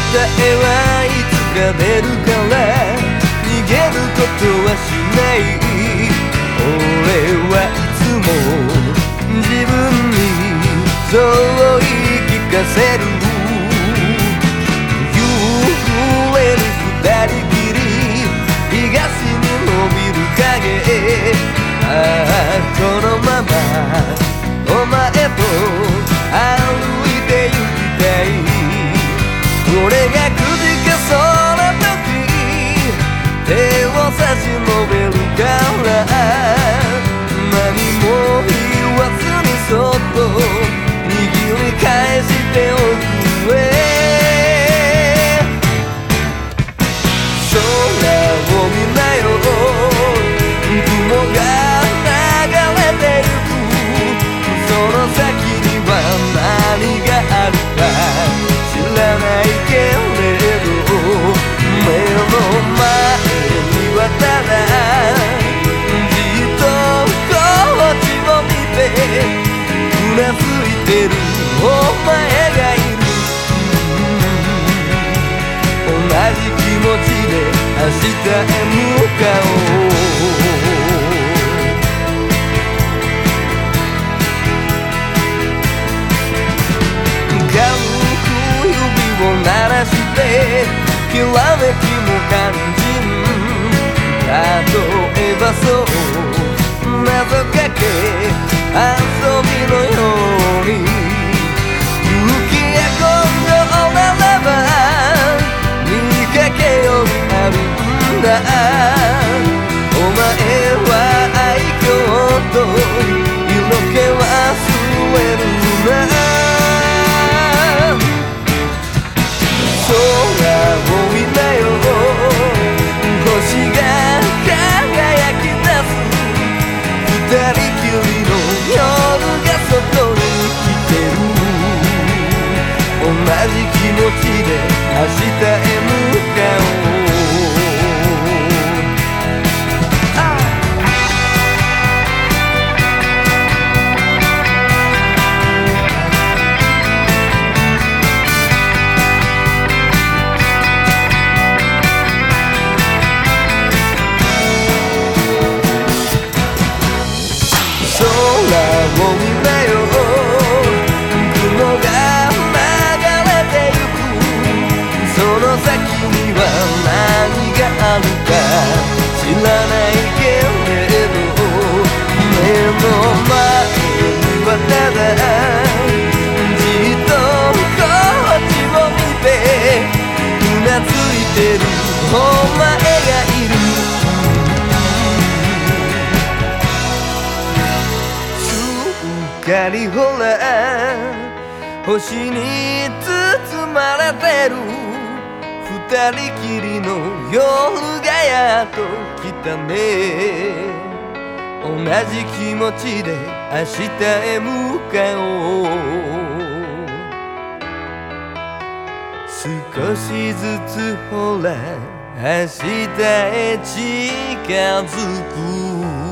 えはいつか出るから逃げることはしない俺がくじけそうな時手を差し伸べるから。へ向かおうきらめきも肝心例えばそう謎か right. お前がいる。すっかりほら星に包まれてる。二人きりの夜がやっと来たね。同じ気持ちで明日へ向かおう。少しずつほら明日へ近づく